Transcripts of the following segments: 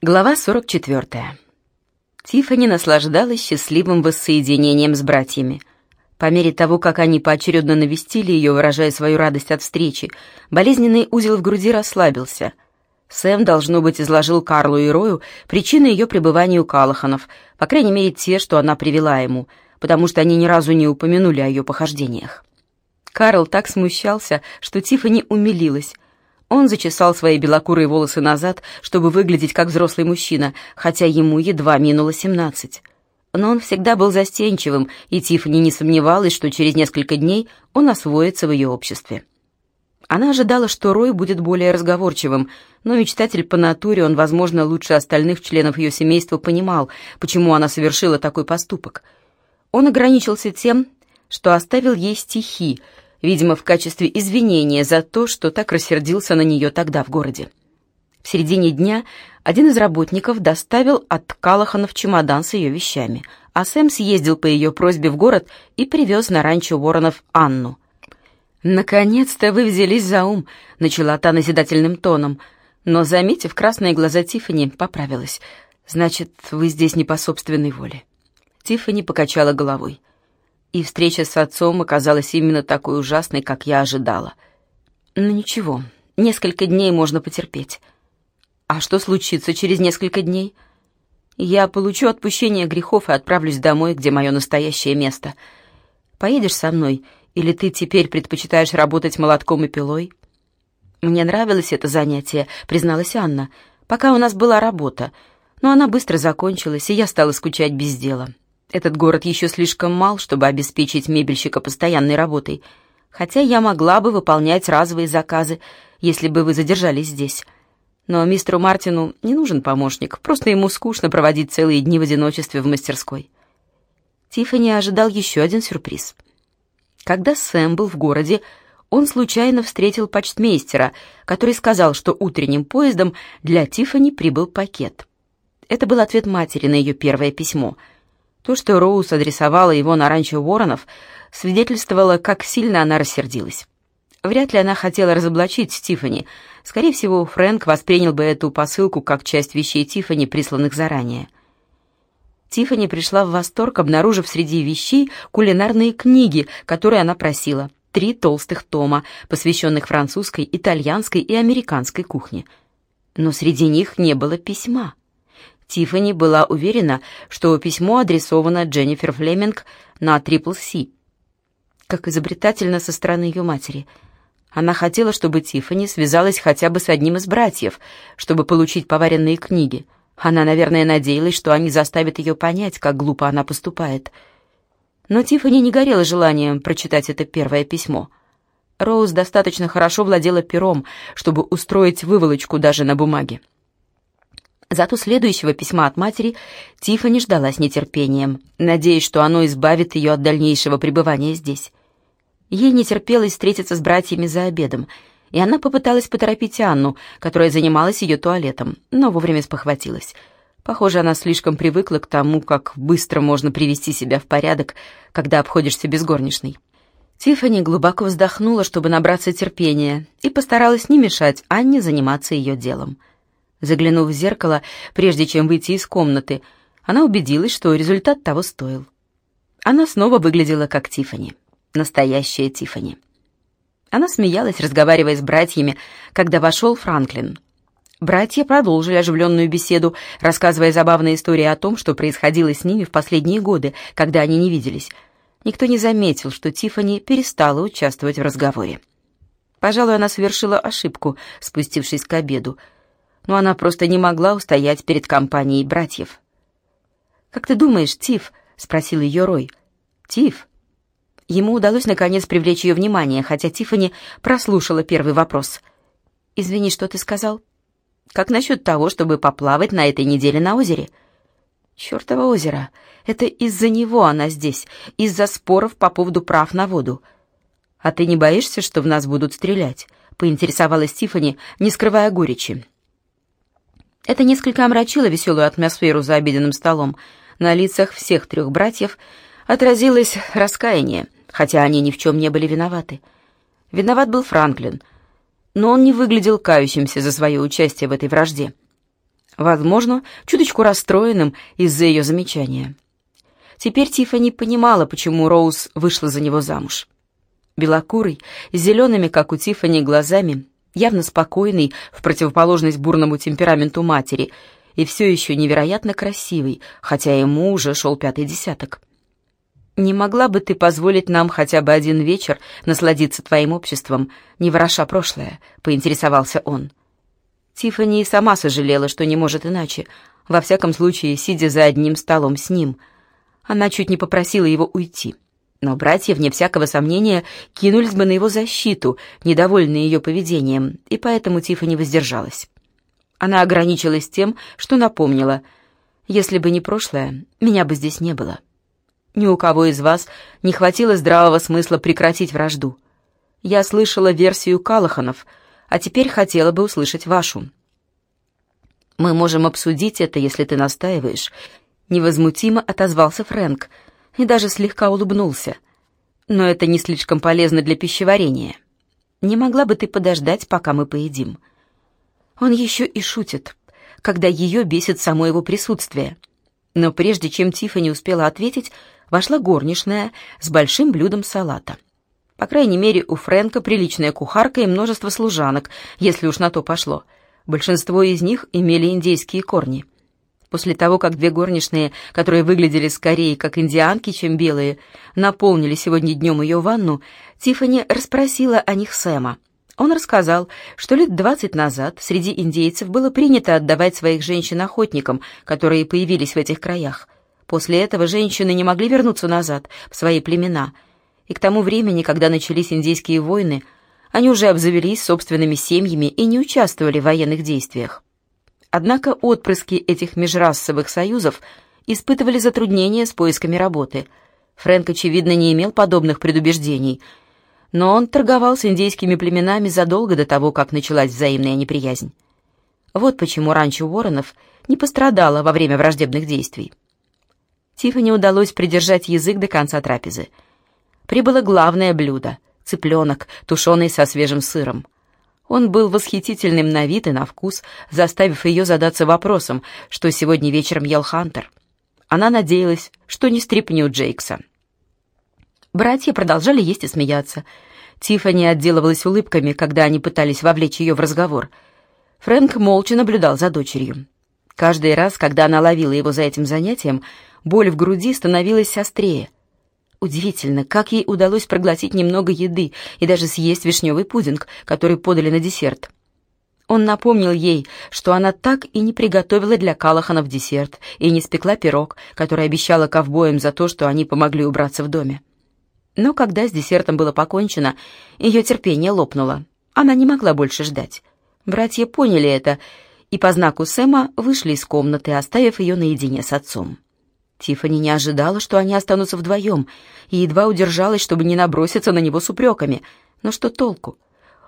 Глава 44. Тиффани наслаждалась счастливым воссоединением с братьями. По мере того, как они поочередно навестили ее, выражая свою радость от встречи, болезненный узел в груди расслабился. Сэм, должно быть, изложил Карлу и Рою причины ее пребывания у Калаханов, по крайней мере, те, что она привела ему, потому что они ни разу не упомянули о ее похождениях. Карл так смущался, что Тиффани умилилась — он зачесал свои белокурые волосы назад, чтобы выглядеть как взрослый мужчина, хотя ему едва минуло семнадцать. Но он всегда был застенчивым, и Тиффани не сомневалась, что через несколько дней он освоится в ее обществе. Она ожидала, что Рой будет более разговорчивым, но мечтатель по натуре, он, возможно, лучше остальных членов ее семейства понимал, почему она совершила такой поступок. Он ограничился тем, что оставил ей стихи, видимо, в качестве извинения за то, что так рассердился на нее тогда в городе. В середине дня один из работников доставил от Калаханов чемодан с ее вещами, а Сэм съездил по ее просьбе в город и привез на ранчо Воронов Анну. «Наконец-то вы взялись за ум», — начала та назидательным тоном, но, заметив красные глаза Тиффани, поправилась. «Значит, вы здесь не по собственной воле». Тиффани покачала головой и встреча с отцом оказалась именно такой ужасной, как я ожидала. Ну ничего, несколько дней можно потерпеть. А что случится через несколько дней? Я получу отпущение грехов и отправлюсь домой, где мое настоящее место. Поедешь со мной, или ты теперь предпочитаешь работать молотком и пилой? Мне нравилось это занятие, призналась Анна, пока у нас была работа, но она быстро закончилась, и я стала скучать без дела. Этот город еще слишком мал, чтобы обеспечить мебельщика постоянной работой, хотя я могла бы выполнять разовые заказы, если бы вы задержались здесь. Но мистеру Мартину не нужен помощник, просто ему скучно проводить целые дни в одиночестве в мастерской. Тиффани ожидал еще один сюрприз. Когда Сэм был в городе, он случайно встретил почтмейстера, который сказал, что утренним поездом для Тиффани прибыл пакет. Это был ответ матери на ее первое письмо — то, что Роуз адресовала его на ранчо Воронов, свидетельствовало, как сильно она рассердилась. Вряд ли она хотела разоблачить Тиффани. Скорее всего, Фрэнк воспринял бы эту посылку как часть вещей Тиффани, присланных заранее. Тиффани пришла в восторг, обнаружив среди вещей кулинарные книги, которые она просила. Три толстых тома, посвященных французской, итальянской и американской кухне. Но среди них не было письма. Тиффани была уверена, что письмо адресовано Дженнифер Флеминг на Трипл Си. Как изобретательно со стороны ее матери. Она хотела, чтобы Тиффани связалась хотя бы с одним из братьев, чтобы получить поваренные книги. Она, наверное, надеялась, что они заставят ее понять, как глупо она поступает. Но Тиффани не горела желанием прочитать это первое письмо. Роуз достаточно хорошо владела пером, чтобы устроить выволочку даже на бумаге. Зато следующего письма от матери Тиффани ждала с нетерпением, надеясь, что оно избавит ее от дальнейшего пребывания здесь. Ей не терпелось встретиться с братьями за обедом, и она попыталась поторопить Анну, которая занималась ее туалетом, но вовремя спохватилась. Похоже, она слишком привыкла к тому, как быстро можно привести себя в порядок, когда обходишься без горничной. Тиффани глубоко вздохнула, чтобы набраться терпения, и постаралась не мешать Анне заниматься ее делом. Заглянув в зеркало, прежде чем выйти из комнаты, она убедилась, что результат того стоил. Она снова выглядела как Тифани, настоящая Тифани. Она смеялась, разговаривая с братьями, когда вошел Франклин. Братья продолжили оживленную беседу, рассказывая забавные истории о том, что происходило с ними в последние годы, когда они не виделись. Никто не заметил, что Тифани перестала участвовать в разговоре. Пожалуй, она совершила ошибку, спустившись к обеду — но она просто не могла устоять перед компанией братьев. «Как ты думаешь, Тиф?» — спросил ее Рой. «Тиф?» Ему удалось наконец привлечь ее внимание, хотя Тиффани прослушала первый вопрос. «Извини, что ты сказал?» «Как насчет того, чтобы поплавать на этой неделе на озере?» «Чертово озеро! Это из-за него она здесь, из-за споров по поводу прав на воду. А ты не боишься, что в нас будут стрелять?» — поинтересовалась Тиффани, не скрывая горечи. Это несколько омрачило веселую атмосферу за обеденным столом. На лицах всех трех братьев отразилось раскаяние, хотя они ни в чем не были виноваты. Виноват был Франклин, но он не выглядел кающимся за свое участие в этой вражде. Возможно, чуточку расстроенным из-за ее замечания. Теперь Тиффани понимала, почему Роуз вышла за него замуж. Белокурый, с зелеными, как у Тиффани, глазами, явно спокойный, в противоположность бурному темпераменту матери, и все еще невероятно красивый, хотя ему уже шел пятый десяток. «Не могла бы ты позволить нам хотя бы один вечер насладиться твоим обществом, не вороша прошлое?» — поинтересовался он. Тиффани и сама сожалела, что не может иначе, во всяком случае, сидя за одним столом с ним. Она чуть не попросила его уйти. Но братья, вне всякого сомнения, кинулись бы на его защиту, недовольные ее поведением, и поэтому Тиффани воздержалась. Она ограничилась тем, что напомнила, «Если бы не прошлое, меня бы здесь не было. Ни у кого из вас не хватило здравого смысла прекратить вражду. Я слышала версию Калаханов, а теперь хотела бы услышать вашу». «Мы можем обсудить это, если ты настаиваешь», — невозмутимо отозвался Фрэнк — и даже слегка улыбнулся. «Но это не слишком полезно для пищеварения. Не могла бы ты подождать, пока мы поедим?» Он еще и шутит, когда ее бесит само его присутствие. Но прежде чем Тиффани успела ответить, вошла горничная с большим блюдом салата. По крайней мере, у Фрэнка приличная кухарка и множество служанок, если уж на то пошло. Большинство из них имели индейские корни — После того, как две горничные, которые выглядели скорее как индианки, чем белые, наполнили сегодня днем ее ванну, Тиффани расспросила о них Сэма. Он рассказал, что лет двадцать назад среди индейцев было принято отдавать своих женщин охотникам, которые появились в этих краях. После этого женщины не могли вернуться назад, в свои племена. И к тому времени, когда начались индейские войны, они уже обзавелись собственными семьями и не участвовали в военных действиях. Однако отпрыски этих межрасовых союзов испытывали затруднения с поисками работы. Фрэнк, очевидно, не имел подобных предубеждений, но он торговал с индейскими племенами задолго до того, как началась взаимная неприязнь. Вот почему ранчо Уорренов не пострадало во время враждебных действий. Тиффани удалось придержать язык до конца трапезы. Прибыло главное блюдо — цыпленок, тушеный со свежим сыром — он был восхитительным на вид и на вкус, заставив ее задаться вопросом, что сегодня вечером ел Хантер. Она надеялась, что не стрипнет Джейкса. Братья продолжали есть и смеяться. Тиффани отделывалась улыбками, когда они пытались вовлечь ее в разговор. Фрэнк молча наблюдал за дочерью. Каждый раз, когда она ловила его за этим занятием, боль в груди становилась острее — Удивительно, как ей удалось проглотить немного еды и даже съесть вишневый пудинг, который подали на десерт. Он напомнил ей, что она так и не приготовила для Калаханов десерт и не спекла пирог, который обещала ковбоям за то, что они помогли убраться в доме. Но когда с десертом было покончено, ее терпение лопнуло. Она не могла больше ждать. Братья поняли это и по знаку Сэма вышли из комнаты, оставив ее наедине с отцом. Тиффани не ожидала, что они останутся вдвоем, и едва удержалась, чтобы не наброситься на него с упреками. Но что толку?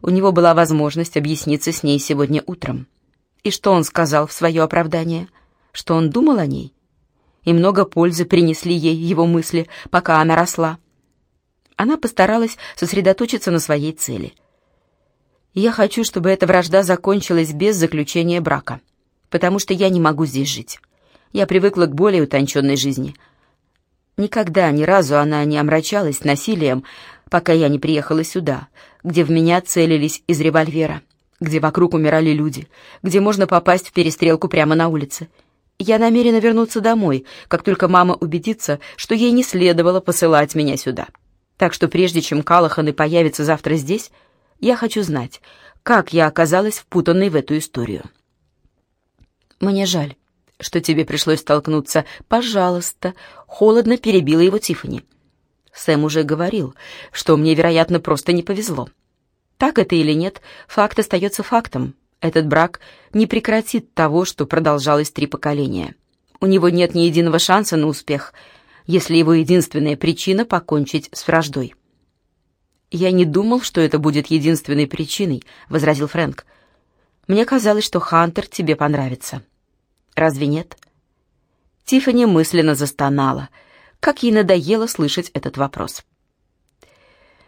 У него была возможность объясниться с ней сегодня утром. И что он сказал в свое оправдание? Что он думал о ней? И много пользы принесли ей его мысли, пока она росла. Она постаралась сосредоточиться на своей цели. «Я хочу, чтобы эта вражда закончилась без заключения брака, потому что я не могу здесь жить». Я привыкла к более утонченной жизни. Никогда, ни разу она не омрачалась насилием, пока я не приехала сюда, где в меня целились из револьвера, где вокруг умирали люди, где можно попасть в перестрелку прямо на улице. Я намерена вернуться домой, как только мама убедится, что ей не следовало посылать меня сюда. Так что прежде чем Калаханы появится завтра здесь, я хочу знать, как я оказалась впутанной в эту историю. Мне жаль что тебе пришлось столкнуться. Пожалуйста, холодно перебила его Тифани. Сэм уже говорил, что мне, вероятно, просто не повезло. Так это или нет, факт остается фактом. Этот брак не прекратит того, что продолжалось три поколения. У него нет ни единого шанса на успех, если его единственная причина — покончить с враждой. «Я не думал, что это будет единственной причиной», — возразил Фрэнк. «Мне казалось, что Хантер тебе понравится». Разве нет? Тиффани мысленно застонала. Как ей надоело слышать этот вопрос.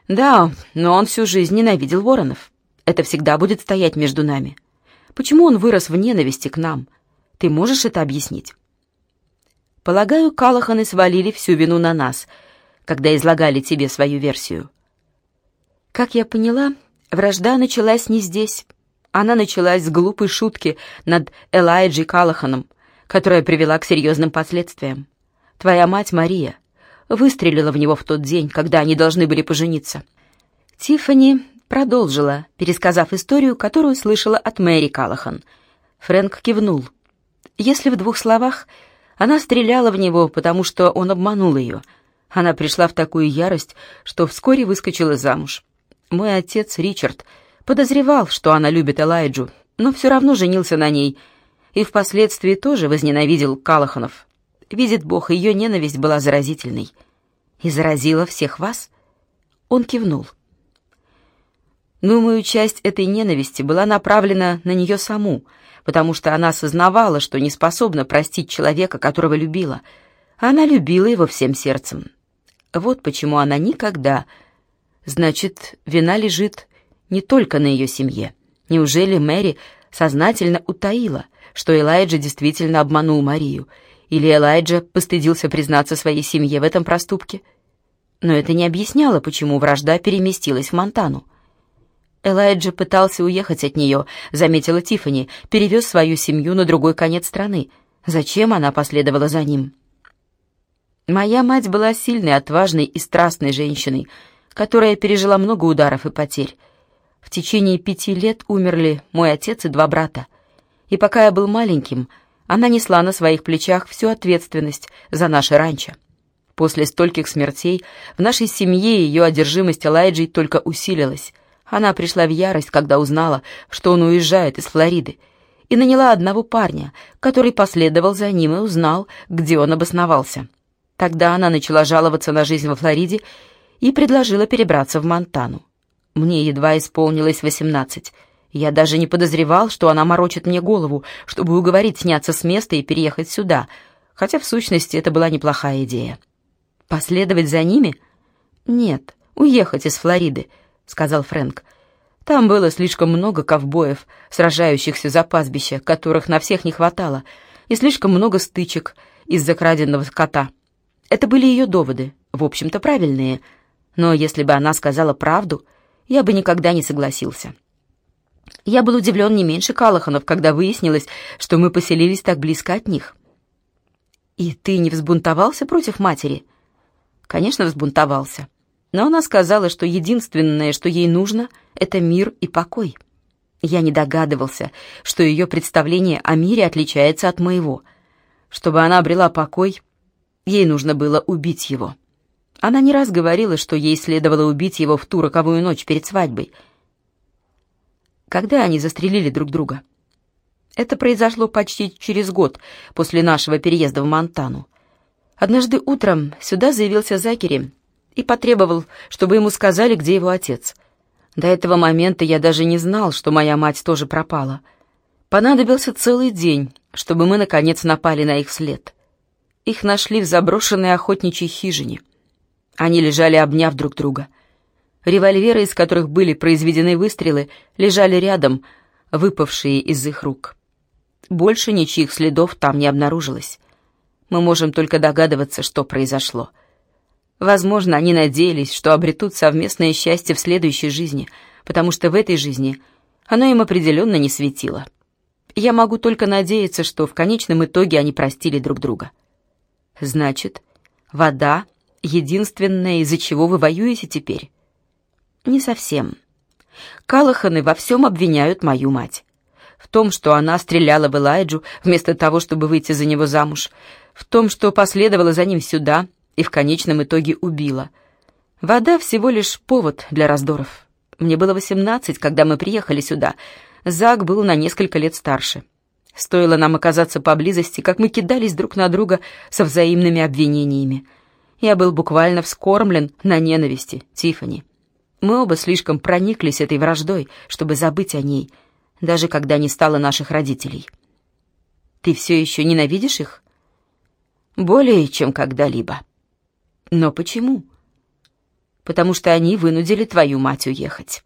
Да, но он всю жизнь ненавидел воронов. Это всегда будет стоять между нами. Почему он вырос в ненависти к нам? Ты можешь это объяснить?» «Полагаю, Калаханы свалили всю вину на нас, когда излагали тебе свою версию». «Как я поняла, вражда началась не здесь. Она началась с глупой шутки над Элайджей Калаханом, которая привела к серьезным последствиям. Твоя мать Мария выстрелила в него в тот день, когда они должны были пожениться». Тиффани продолжила, пересказав историю, которую слышала от Мэри Калахан. Фрэнк кивнул. Если в двух словах, она стреляла в него, потому что он обманул ее. Она пришла в такую ярость, что вскоре выскочила замуж. Мой отец, Ричард, подозревал, что она любит Элайджу, но все равно женился на ней и впоследствии тоже возненавидел Калаханов. Видит Бог, ее ненависть была заразительной. И заразила всех вас? Он кивнул. Думаю, часть этой ненависти была направлена на нее саму, потому что она осознавала, что не способна простить человека, которого любила. Она любила его всем сердцем. Вот почему она никогда... Значит, вина лежит не только на ее семье. Неужели Мэри сознательно утаила, что Элайджа действительно обманул Марию, или Элайджа постыдился признаться своей семье в этом проступке? Но это не объясняло, почему вражда переместилась в Монтану. Элайджа пытался уехать от нее, заметила Тифани, перевез свою семью на другой конец страны. Зачем она последовала за ним? Моя мать была сильной, отважной и страстной женщиной, которая пережила много ударов и потерь. В течение пяти лет умерли мой отец и два брата. И пока я был маленьким, она несла на своих плечах всю ответственность за наше ранчо. После стольких смертей в нашей семье ее одержимость Элайджей только усилилась. Она пришла в ярость, когда узнала, что он уезжает из Флориды, и наняла одного парня, который последовал за ним и узнал, где он обосновался. Тогда она начала жаловаться на жизнь во Флориде и предложила перебраться в Монтану. Мне едва исполнилось восемнадцать. Я даже не подозревал, что она морочит мне голову, чтобы уговорить сняться с места и переехать сюда, хотя в сущности это была неплохая идея. Последовать за ними? Нет, уехать из Флориды — сказал Фрэнк. Там было слишком много ковбоев, сражающихся за пастбище, которых на всех не хватало, и слишком много стычек из-за краденного скота. Это были ее доводы, в общем-то правильные, но если бы она сказала правду, я бы никогда не согласился. Я был удивлен не меньше Калаханов, когда выяснилось, что мы поселились так близко от них. «И ты не взбунтовался против матери?» «Конечно, взбунтовался но она сказала, что единственное, что ей нужно, это мир и покой. Я не догадывался, что ее представление о мире отличается от моего. Чтобы она обрела покой, ей нужно было убить его. Она не раз говорила, что ей следовало убить его в ту роковую ночь перед свадьбой. Когда они застрелили друг друга? Это произошло почти через год после нашего переезда в Монтану. Однажды утром сюда заявился Закери и потребовал, чтобы ему сказали, где его отец. До этого момента я даже не знал, что моя мать тоже пропала. Понадобился целый день, чтобы мы, наконец, напали на их след. Их нашли в заброшенной охотничьей хижине. Они лежали, обняв друг друга. Револьверы, из которых были произведены выстрелы, лежали рядом, выпавшие из их рук. Больше ничьих следов там не обнаружилось. Мы можем только догадываться, что произошло. Возможно, они надеялись, что обретут совместное счастье в следующей жизни, потому что в этой жизни оно им определенно не светило. Я могу только надеяться, что в конечном итоге они простили друг друга. Значит, вода — единственное, из-за чего вы воюете теперь? Не совсем. Калаханы во всем обвиняют мою мать. В том, что она стреляла в Элайджу вместо того, чтобы выйти за него замуж. В том, что последовала за ним сюда — и в конечном итоге убила. Вода всего лишь повод для раздоров. Мне было восемнадцать, когда мы приехали сюда. Зак был на несколько лет старше. Стоило нам оказаться поблизости, как мы кидались друг на друга со взаимными обвинениями. Я был буквально вскормлен на ненависти Тифани. Мы оба слишком прониклись этой враждой, чтобы забыть о ней, даже когда не стало наших родителей. Ты все еще ненавидишь их? Более, чем когда-либо. Но почему? Потому что они вынудили твою мать уехать.